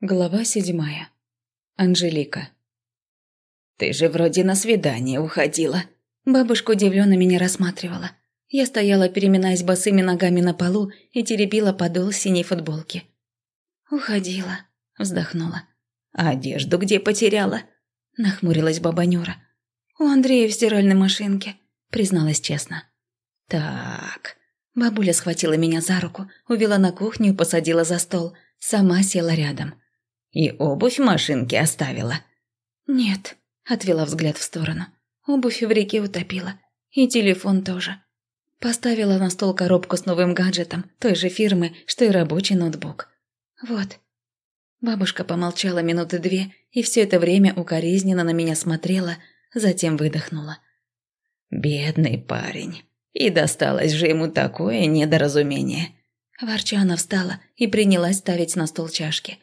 Глава седьмая. Анжелика. «Ты же вроде на свидание уходила». Бабушка удивленно меня рассматривала. Я стояла, переминаясь босыми ногами на полу и теребила подол синей футболки. «Уходила», – вздохнула. «А одежду где потеряла?» – нахмурилась баба Нюра. «У Андрея в стиральной машинке», – призналась честно. «Так...» Бабуля схватила меня за руку, увела на кухню и посадила за стол. Сама села рядом. «И обувь в машинке оставила?» «Нет», – отвела взгляд в сторону. «Обувь в реке утопила. И телефон тоже». Поставила на стол коробку с новым гаджетом, той же фирмы, что и рабочий ноутбук. «Вот». Бабушка помолчала минуты две и все это время укоризненно на меня смотрела, затем выдохнула. «Бедный парень. И досталось же ему такое недоразумение». Ворча она встала и принялась ставить на стол чашки.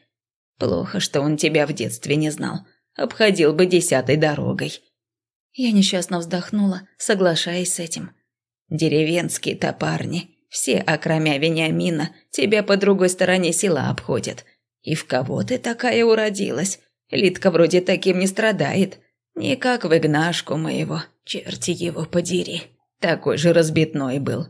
«Плохо, что он тебя в детстве не знал. Обходил бы десятой дорогой». Я несчастно вздохнула, соглашаясь с этим. «Деревенские-то парни, все, окромя Вениамина, тебя по другой стороне села обходят. И в кого ты такая уродилась? Литка вроде таким не страдает. Не как в Игнашку моего, черти его подери. Такой же разбитной был».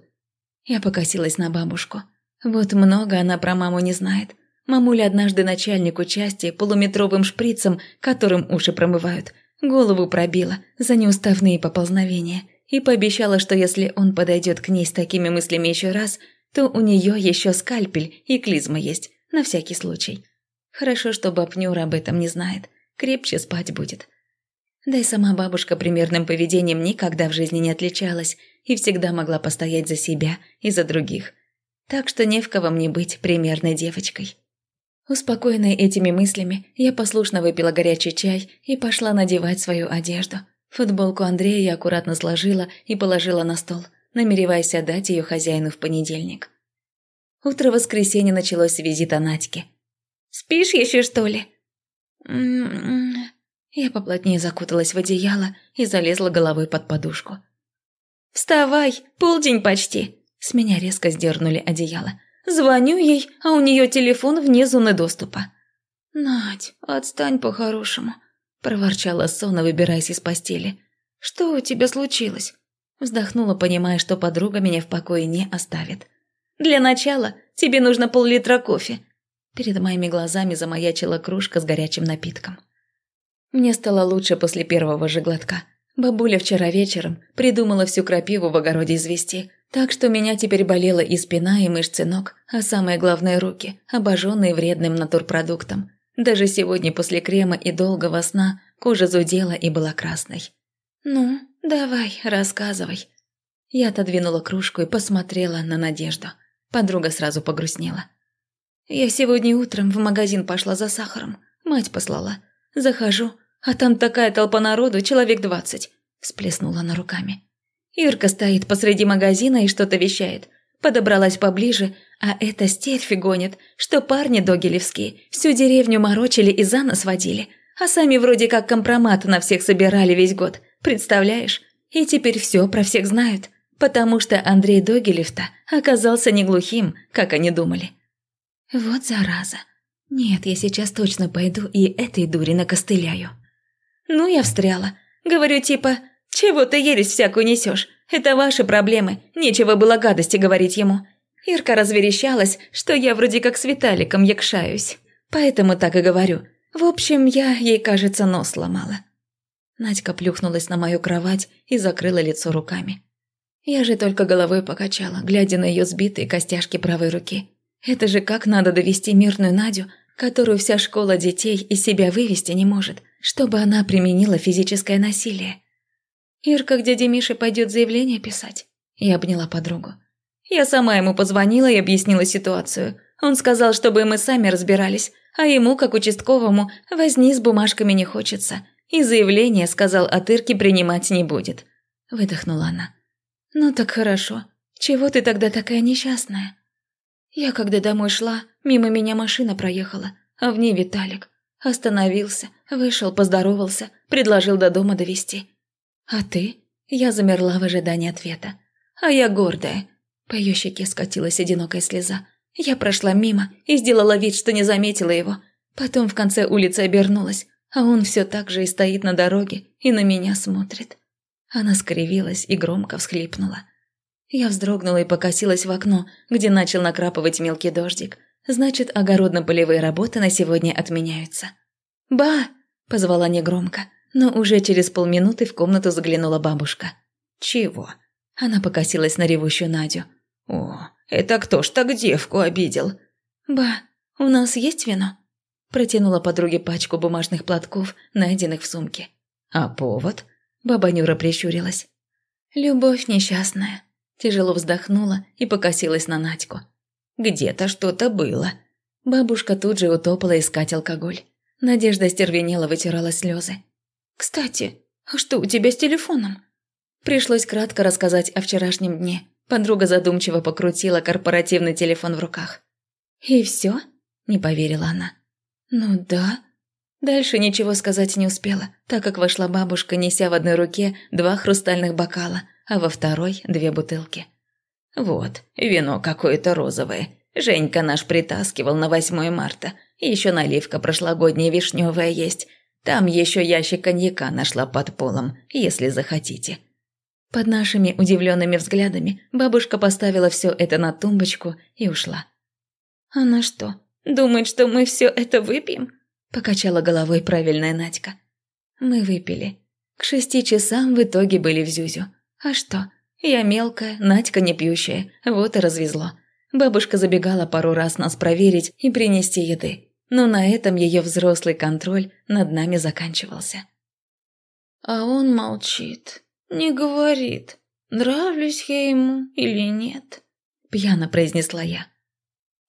Я покосилась на бабушку. Вот много она про маму не знает. Мамуля однажды начальнику части полуметровым шприцем, которым уши промывают, голову пробила за неуставные поползновения и пообещала, что если он подойдет к ней с такими мыслями еще раз, то у нее еще скальпель и клизма есть, на всякий случай. Хорошо, что бабнюра об этом не знает, крепче спать будет. Да и сама бабушка примерным поведением никогда в жизни не отличалась и всегда могла постоять за себя и за других – так что не в кого мне быть примерной девочкой. Успокоенная этими мыслями, я послушно выпила горячий чай и пошла надевать свою одежду. Футболку Андрея я аккуратно сложила и положила на стол, намереваясь отдать ее хозяину в понедельник. Утро воскресенья началось с визита Надьки. «Спишь еще, что ли?» Я поплотнее закуталась в одеяло и залезла головой под подушку. «Вставай, полдень почти!» С меня резко сдернули одеяло. Звоню ей, а у нее телефон вне зоны доступа. «Надь, отстань по-хорошему», – проворчала Сона, выбираясь из постели. «Что у тебя случилось?» Вздохнула, понимая, что подруга меня в покое не оставит. «Для начала тебе нужно пол-литра кофе». Перед моими глазами замаячила кружка с горячим напитком. Мне стало лучше после первого же глотка. Бабуля вчера вечером придумала всю крапиву в огороде извести, так что меня теперь болела и спина, и мышцы ног, а самое главное – руки, обожженные вредным натурпродуктом. Даже сегодня после крема и долгого сна кожа зудела и была красной. «Ну, давай, рассказывай». Я отодвинула кружку и посмотрела на Надежду. Подруга сразу погрустнела. «Я сегодня утром в магазин пошла за сахаром. Мать послала. Захожу, а там такая толпа народу, человек двадцать». Всплеснула она руками. Ирка стоит посреди магазина и что-то вещает. Подобралась поближе, а эта стервь гонит, что парни догилевские всю деревню морочили и за нос водили, а сами вроде как компромат на всех собирали весь год, представляешь? И теперь все про всех знают, потому что Андрей Догилев-то оказался не глухим, как они думали. Вот зараза. Нет, я сейчас точно пойду и этой дури накостыляю. Ну, я встряла. Говорю типа, «Чего ты ересь всякую несешь? Это ваши проблемы, нечего было гадости говорить ему». Ирка разверещалась, что я вроде как с Виталиком якшаюсь. Поэтому так и говорю. В общем, я ей, кажется, нос сломала. Надька плюхнулась на мою кровать и закрыла лицо руками. Я же только головой покачала, глядя на ее сбитые костяшки правой руки. Это же как надо довести мирную Надю, которую вся школа детей из себя вывести не может, чтобы она применила физическое насилие. «Ирка к дяде Мише пойдет заявление писать?» Я обняла подругу. Я сама ему позвонила и объяснила ситуацию. Он сказал, чтобы мы сами разбирались, а ему, как участковому, возни с бумажками не хочется. И заявление, сказал, от Ирки принимать не будет. Выдохнула она. «Ну так хорошо. Чего ты тогда такая несчастная?» Я, когда домой шла, мимо меня машина проехала, а в ней Виталик. Остановился, вышел, поздоровался, предложил до дома довести. «А ты?» Я замерла в ожидании ответа. «А я гордая». По ее щеке скатилась одинокая слеза. Я прошла мимо и сделала вид, что не заметила его. Потом в конце улицы обернулась, а он все так же и стоит на дороге и на меня смотрит. Она скривилась и громко всхлипнула. Я вздрогнула и покосилась в окно, где начал накрапывать мелкий дождик. Значит, огородно-полевые работы на сегодня отменяются. «Ба!» – позвала негромко, но уже через полминуты в комнату заглянула бабушка. «Чего?» Она покосилась на ревущую Надю. «О, это кто ж так девку обидел?» «Ба, у нас есть вино?» Протянула подруге пачку бумажных платков, найденных в сумке. «А повод?» Баба Нюра прищурилась. «Любовь несчастная». Тяжело вздохнула и покосилась на Надьку. «Где-то что-то было». Бабушка тут же утопала искать алкоголь. Надежда стервенела вытирала слезы. «Кстати, а что у тебя с телефоном?» Пришлось кратко рассказать о вчерашнем дне. Подруга задумчиво покрутила корпоративный телефон в руках. «И все?» – не поверила она. «Ну да». Дальше ничего сказать не успела, так как вошла бабушка, неся в одной руке два хрустальных бокала, а во второй – две бутылки. «Вот, вино какое-то розовое. Женька наш притаскивал на 8 марта. Еще наливка прошлогодняя вишневая есть. Там еще ящик коньяка нашла под полом, если захотите». Под нашими удивленными взглядами бабушка поставила все это на тумбочку и ушла. «Она что, думает, что мы все это выпьем?» – покачала головой правильная Надька. Мы выпили. К шести часам в итоге были в Зюзю. А что? Я мелкая, Надька не пьющая, вот и развезло. Бабушка забегала пару раз нас проверить и принести еды. Но на этом ее взрослый контроль над нами заканчивался. А он молчит. «Не говорит, нравлюсь я ему или нет», – пьяно произнесла я.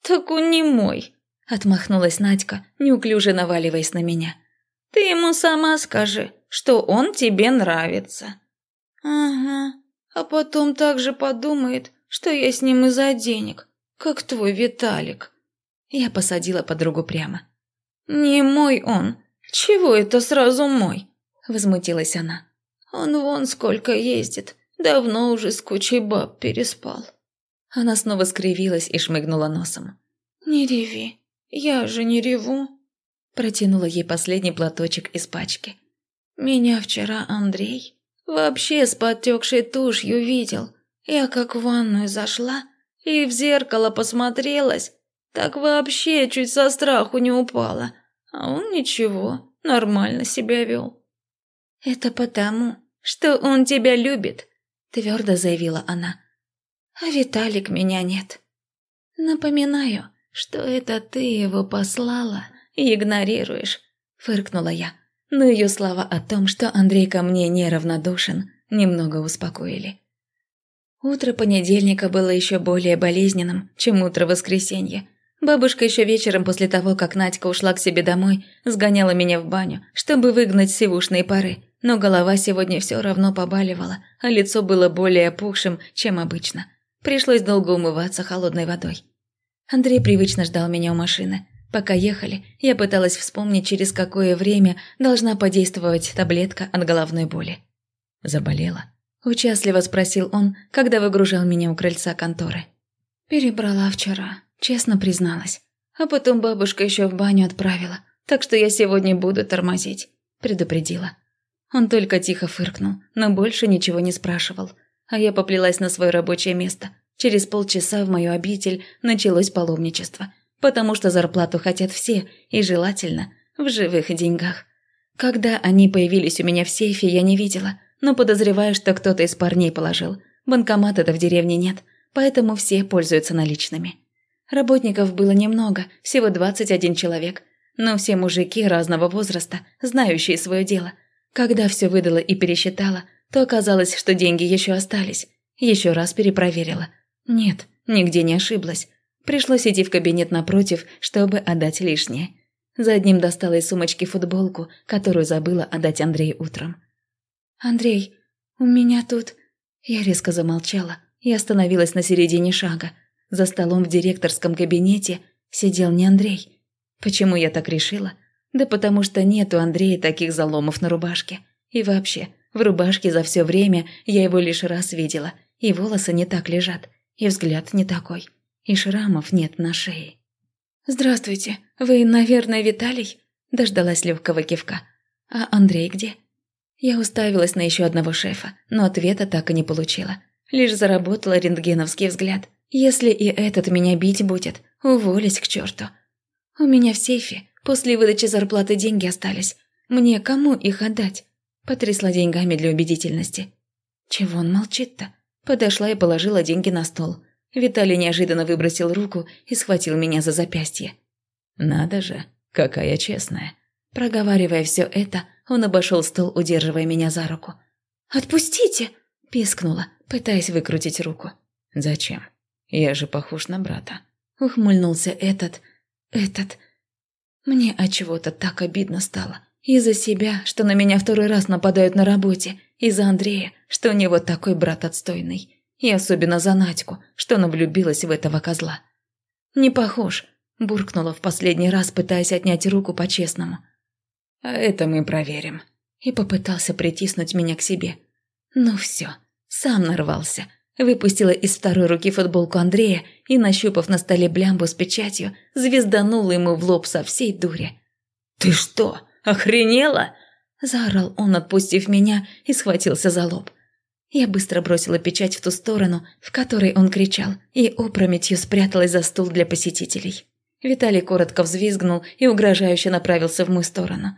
«Так он не мой», – отмахнулась Надька, неуклюже наваливаясь на меня. «Ты ему сама скажи, что он тебе нравится». «Ага, а потом также подумает, что я с ним из-за денег, как твой Виталик». Я посадила подругу прямо. «Не мой он. Чего это сразу мой?» – возмутилась она. Он вон сколько ездит. Давно уже с кучей баб переспал». Она снова скривилась и шмыгнула носом. «Не реви. Я же не реву». Протянула ей последний платочек из пачки. «Меня вчера Андрей вообще с подтекшей тушью видел. Я как в ванную зашла и в зеркало посмотрелась, так вообще чуть со страху не упала. А он ничего, нормально себя вел». «Это потому, что он тебя любит», – твердо заявила она. «А Виталик меня нет. Напоминаю, что это ты его послала и игнорируешь», – фыркнула я. Но ее слова о том, что Андрей ко мне неравнодушен, немного успокоили. Утро понедельника было еще более болезненным, чем утро воскресенья. Бабушка еще вечером после того, как Надька ушла к себе домой, сгоняла меня в баню, чтобы выгнать сивушные пары – но голова сегодня все равно побаливала, а лицо было более опухшим, чем обычно. Пришлось долго умываться холодной водой. Андрей привычно ждал меня у машины. Пока ехали, я пыталась вспомнить, через какое время должна подействовать таблетка от головной боли. «Заболела?» – участливо спросил он, когда выгружал меня у крыльца конторы. «Перебрала вчера», – честно призналась. А потом бабушка еще в баню отправила, так что я сегодня буду тормозить», – предупредила. Он только тихо фыркнул, но больше ничего не спрашивал. А я поплелась на свое рабочее место. Через полчаса в мою обитель началось паломничество. Потому что зарплату хотят все, и желательно в живых деньгах. Когда они появились у меня в сейфе, я не видела, но подозреваю, что кто-то из парней положил. Банкомата-то в деревне нет, поэтому все пользуются наличными. Работников было немного, всего 21 человек, но все мужики разного возраста, знающие свое дело – когда все выдала и пересчитала, то оказалось, что деньги еще остались. Еще раз перепроверила. Нет, нигде не ошиблась. Пришлось идти в кабинет напротив, чтобы отдать лишнее. За одним достала из сумочки футболку, которую забыла отдать Андрею утром. «Андрей, у меня тут...» Я резко замолчала и остановилась на середине шага. За столом в директорском кабинете сидел не Андрей. Почему я так решила? Да потому что нет у Андрея таких заломов на рубашке. И вообще, в рубашке за все время я его лишь раз видела, и волосы не так лежат, и взгляд не такой, и шрамов нет на шее. «Здравствуйте, Вы, наверное, Виталий?» Дождалась легкого кивка. «А Андрей где?» Я уставилась на еще одного шефа, но ответа так и не получила. Лишь заработала рентгеновский взгляд. Если и этот меня бить будет, уволюсь к черту. У меня в сейфе после выдачи зарплаты деньги остались. Мне кому их отдать? Потрясла деньгами для убедительности. Чего он молчит-то? Подошла и положила деньги на стол. Виталий неожиданно выбросил руку и схватил меня за запястье. «Надо же, какая честная!» Проговаривая все это, он обошел стол, удерживая меня за руку. «Отпустите!» – пискнула, пытаясь выкрутить руку. «Зачем? Я же похож на брата». Ухмыльнулся этот... этот... Мне от чего-то так обидно стало. Из-за себя, что на меня второй раз нападают на работе. Из-за Андрея, что у него такой брат отстойный. И особенно за Надьку, что она влюбилась в этого козла. «Не похож», – буркнула в последний раз, пытаясь отнять руку по-честному. «А это мы проверим». И попытался притиснуть меня к себе. Ну все, сам нарвался. Выпустила из второй руки футболку Андрея и, нащупав на столе блямбу с печатью, звезданула ему в лоб со всей дури. «Ты что, охренела?» – заорал он, отпустив меня, и схватился за лоб. Я быстро бросила печать в ту сторону, в которой он кричал, и опрометью спряталась за стул для посетителей. Виталий коротко взвизгнул и угрожающе направился в мою сторону.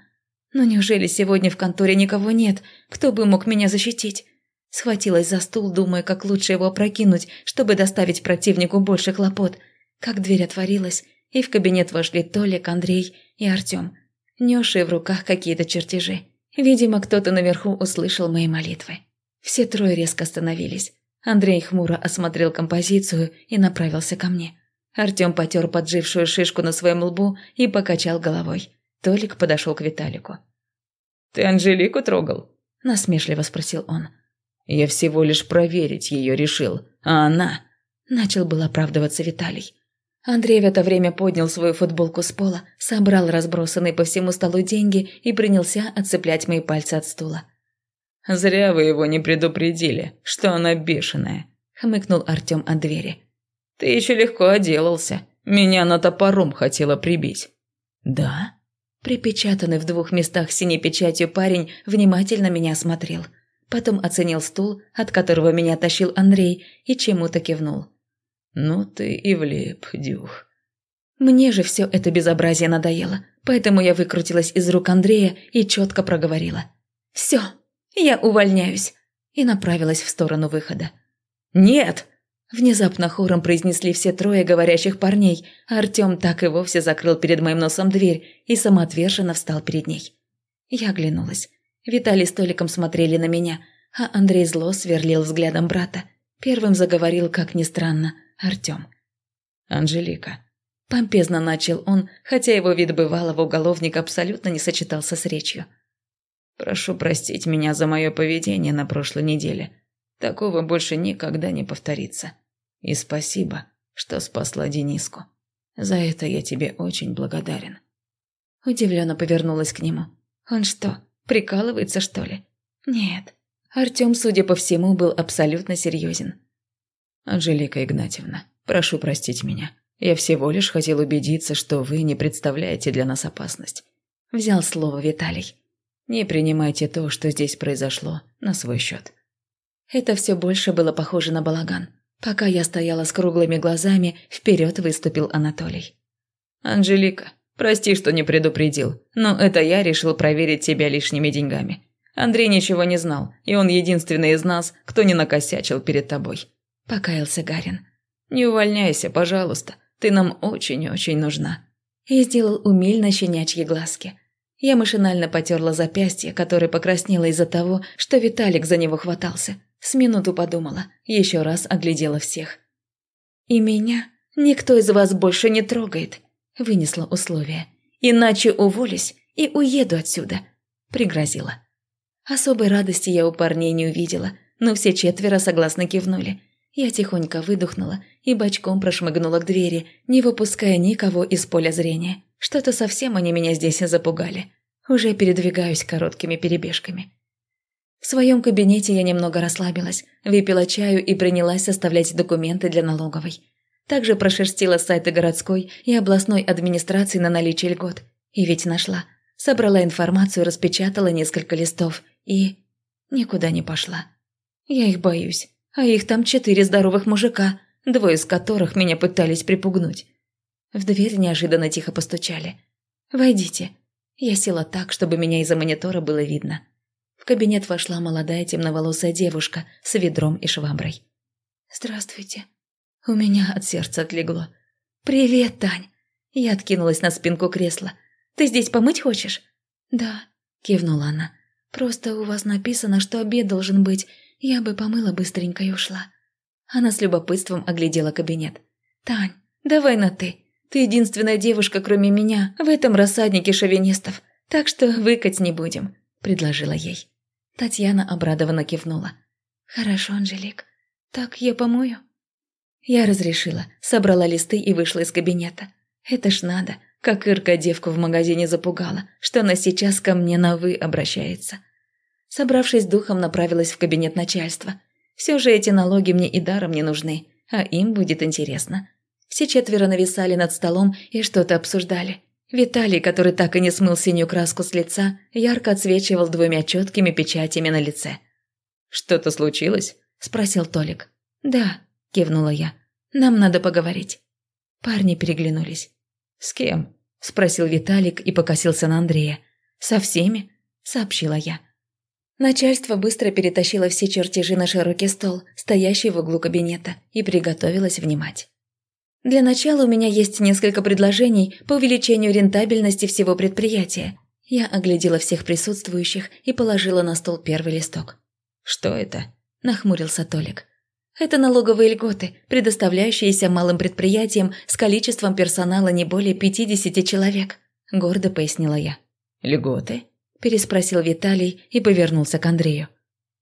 Но неужели сегодня в конторе никого нет, кто бы мог меня защитить? Схватилась за стул, думая, как лучше его опрокинуть, чтобы доставить противнику больше хлопот. Как дверь отворилась, и в кабинет вошли Толик, Андрей и Артем, несшие в руках какие-то чертежи. Видимо, кто-то наверху услышал мои молитвы. Все трое резко остановились. Андрей хмуро осмотрел композицию и направился ко мне. Артем потер поджившую шишку на своем лбу и покачал головой. Толик подошел к Виталику. «Ты Анжелику трогал?» – насмешливо спросил он. «Я всего лишь проверить ее решил, а она...» – начал был оправдываться Виталий. Андрей в это время поднял свою футболку с пола, собрал разбросанные по всему столу деньги и принялся отцеплять мои пальцы от стула. «Зря вы его не предупредили, что она бешеная», – хмыкнул Артем от двери. «Ты еще легко отделался. Меня на топором хотела прибить». «Да?» Припечатанный в двух местах синей печатью парень внимательно меня осмотрел. Потом оценил стул, от которого меня тащил Андрей, и чему-то кивнул. «Ну ты и влип, дюх». Мне же все это безобразие надоело, поэтому я выкрутилась из рук Андрея и четко проговорила. «Все, я увольняюсь», и направилась в сторону выхода. «Нет!» Внезапно хором произнесли все трое говорящих парней, а Артем так и вовсе закрыл перед моим носом дверь и самоотверженно встал перед ней. Я оглянулась. Виталий с Толиком смотрели на меня, а Андрей зло сверлил взглядом брата. Первым заговорил, как ни странно, Артем. «Анжелика». Помпезно начал он, хотя его вид бывалого уголовника абсолютно не сочетался с речью. «Прошу простить меня за мое поведение на прошлой неделе. Такого больше никогда не повторится. И спасибо, что спасла Дениску. За это я тебе очень благодарен». Удивленно повернулась к нему. «Он что, прикалывается, что ли?» «Нет». Артем, судя по всему, был абсолютно серьезен. «Анжелика Игнатьевна, прошу простить меня. Я всего лишь хотел убедиться, что вы не представляете для нас опасность». Взял слово Виталий. «Не принимайте то, что здесь произошло, на свой счет. Это все больше было похоже на балаган. Пока я стояла с круглыми глазами, вперед выступил Анатолий. «Анжелика, прости, что не предупредил, но это я решил проверить тебя лишними деньгами. Андрей ничего не знал, и он единственный из нас, кто не накосячил перед тобой», – покаялся Гарин. «Не увольняйся, пожалуйста, ты нам очень-очень нужна». И сделал умильно щенячьи глазки. Я машинально потерла запястье, которое покраснело из-за того, что Виталик за него хватался – с минуту подумала, еще раз оглядела всех. «И меня никто из вас больше не трогает», – вынесла условие. «Иначе уволюсь и уеду отсюда», – пригрозила. Особой радости я у парней не увидела, но все четверо согласно кивнули. Я тихонько выдохнула и бочком прошмыгнула к двери, не выпуская никого из поля зрения. Что-то совсем они меня здесь запугали. Уже передвигаюсь короткими перебежками. В своем кабинете я немного расслабилась, выпила чаю и принялась составлять документы для налоговой. Также прошерстила сайты городской и областной администрации на наличие льгот. И ведь нашла. Собрала информацию, распечатала несколько листов и... Никуда не пошла. Я их боюсь. А их там четыре здоровых мужика, двое из которых меня пытались припугнуть. В дверь неожиданно тихо постучали. «Войдите». Я села так, чтобы меня из-за монитора было видно. В кабинет вошла молодая темноволосая девушка с ведром и шваброй. «Здравствуйте». У меня от сердца отлегло. «Привет, Тань!» Я откинулась на спинку кресла. «Ты здесь помыть хочешь?» «Да», – кивнула она. «Просто у вас написано, что обед должен быть. Я бы помыла быстренько и ушла». Она с любопытством оглядела кабинет. «Тань, давай на «ты». Ты единственная девушка, кроме меня, в этом рассаднике шовинистов. Так что выкать не будем», – предложила ей. Татьяна обрадованно кивнула. «Хорошо, Анжелик. Так я помою?» Я разрешила, собрала листы и вышла из кабинета. Это ж надо, как Ирка девку в магазине запугала, что она сейчас ко мне на «вы» обращается. Собравшись духом, направилась в кабинет начальства. Все же эти налоги мне и даром не нужны, а им будет интересно. Все четверо нависали над столом и что-то обсуждали. Виталий, который так и не смыл синюю краску с лица, ярко отсвечивал двумя четкими печатями на лице. «Что-то случилось?» – спросил Толик. «Да», – кивнула я. «Нам надо поговорить». Парни переглянулись. «С кем?» – спросил Виталик и покосился на Андрея. «Со всеми», – сообщила я. Начальство быстро перетащило все чертежи на широкий стол, стоящий в углу кабинета, и приготовилось внимать. Для начала у меня есть несколько предложений по увеличению рентабельности всего предприятия. Я оглядела всех присутствующих и положила на стол первый листок. «Что это?» – нахмурился Толик. Это налоговые льготы, предоставляющиеся малым предприятиям с количеством персонала не более 50 человек», – гордо пояснила я. «Льготы?» – переспросил Виталий и повернулся к Андрею.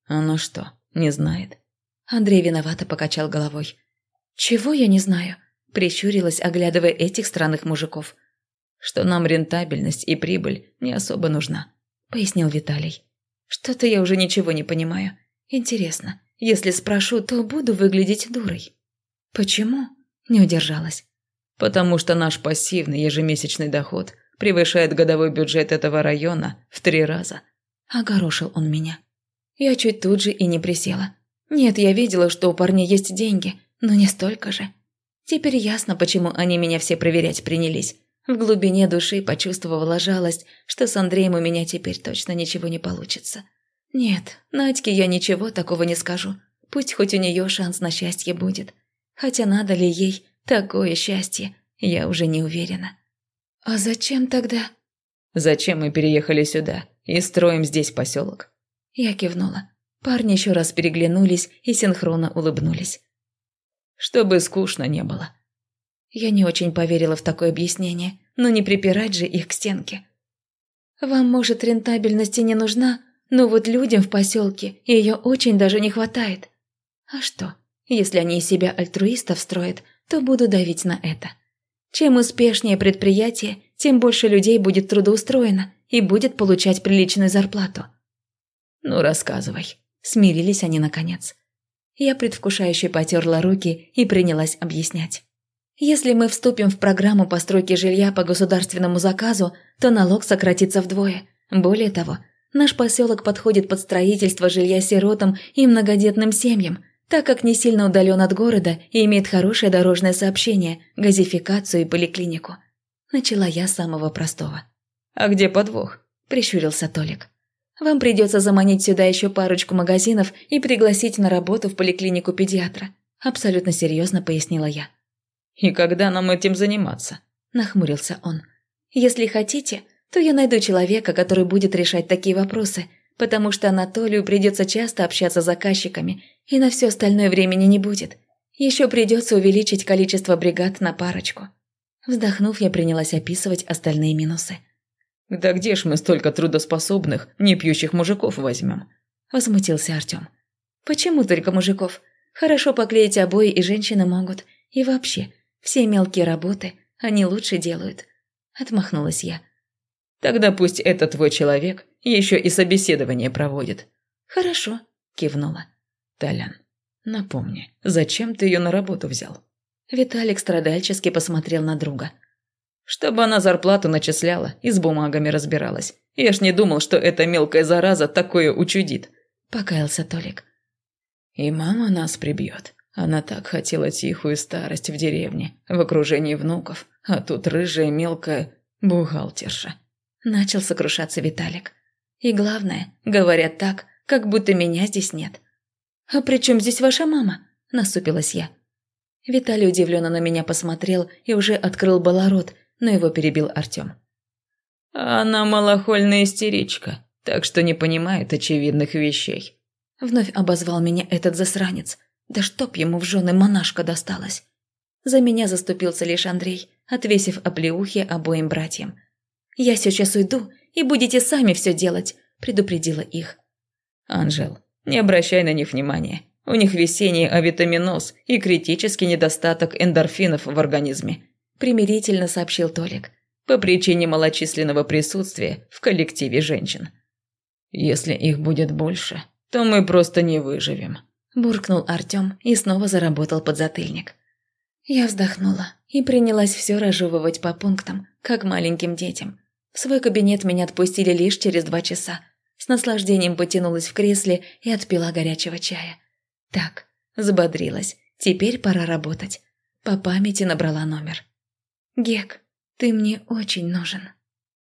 «Оно что, не знает?» Андрей виновато покачал головой. «Чего я не знаю?» – прищурилась, оглядывая этих странных мужиков. «Что нам рентабельность и прибыль не особо нужна», – пояснил Виталий. «Что-то я уже ничего не понимаю. Интересно, если спрошу, то буду выглядеть дурой. Почему? Не удержалась. Потому что наш пассивный ежемесячный доход превышает годовой бюджет этого района в три раза. Огорошил он меня. Я чуть тут же и не присела. Нет, я видела, что у парней есть деньги, но не столько же. Теперь ясно, почему они меня все проверять принялись. В глубине души почувствовала жалость, что с Андреем у меня теперь точно ничего не получится. Нет, Надьке я ничего такого не скажу. Пусть хоть у нее шанс на счастье будет. Хотя надо ли ей такое счастье, я уже не уверена. А зачем тогда? Зачем мы переехали сюда и строим здесь поселок? Я кивнула. Парни еще раз переглянулись и синхронно улыбнулись. Чтобы скучно не было. Я не очень поверила в такое объяснение, но не припирать же их к стенке. Вам, может, рентабельности не нужна, но вот людям в поселке ее очень даже не хватает. А что, если они из себя альтруистов строят, то буду давить на это. Чем успешнее предприятие, тем больше людей будет трудоустроено и будет получать приличную зарплату. Ну, рассказывай. Смирились они наконец. Я предвкушающе потерла руки и принялась объяснять. Если мы вступим в программу постройки жилья по государственному заказу, то налог сократится вдвое. Более того, Наш поселок подходит под строительство жилья сиротам и многодетным семьям, так как не сильно удален от города и имеет хорошее дорожное сообщение, газификацию и поликлинику. Начала я с самого простого. «А где подвох?» – прищурился Толик. «Вам придется заманить сюда еще парочку магазинов и пригласить на работу в поликлинику педиатра», – абсолютно серьезно пояснила я. «И когда нам этим заниматься?» – нахмурился он. «Если хотите, то я найду человека, который будет решать такие вопросы, потому что Анатолию придется часто общаться с заказчиками, и на все остальное времени не будет. Еще придется увеличить количество бригад на парочку. Вздохнув, я принялась описывать остальные минусы. «Да где ж мы столько трудоспособных, не пьющих мужиков возьмем?» – возмутился Артем. «Почему только мужиков? Хорошо поклеить обои и женщины могут. И вообще, все мелкие работы они лучше делают». Отмахнулась я. Тогда пусть этот твой человек еще и собеседование проводит». «Хорошо», – кивнула. «Толян, напомни, зачем ты ее на работу взял?» Виталик страдальчески посмотрел на друга. «Чтобы она зарплату начисляла и с бумагами разбиралась. Я ж не думал, что эта мелкая зараза такое учудит», – покаялся Толик. «И мама нас прибьет. Она так хотела тихую старость в деревне, в окружении внуков, а тут рыжая мелкая бухгалтерша». Начал сокрушаться Виталик. «И главное, говорят так, как будто меня здесь нет». «А при чем здесь ваша мама?» – насупилась я. Виталий удивленно на меня посмотрел и уже открыл было рот, но его перебил Артем. «Она малохольная истеричка, так что не понимает очевидных вещей». Вновь обозвал меня этот засранец. Да чтоб ему в жены монашка досталась. За меня заступился лишь Андрей, отвесив оплеухи обоим братьям. «Я сейчас уйду, и будете сами все делать», – предупредила их. «Анжел, не обращай на них внимания. У них весенний авитаминоз и критический недостаток эндорфинов в организме», – примирительно сообщил Толик, по причине малочисленного присутствия в коллективе женщин. «Если их будет больше, то мы просто не выживем», – буркнул Артем и снова заработал подзатыльник. Я вздохнула и принялась все разжевывать по пунктам, как маленьким детям. В свой кабинет меня отпустили лишь через два часа. С наслаждением потянулась в кресле и отпила горячего чая. Так, взбодрилась. Теперь пора работать. По памяти набрала номер. «Гек, ты мне очень нужен».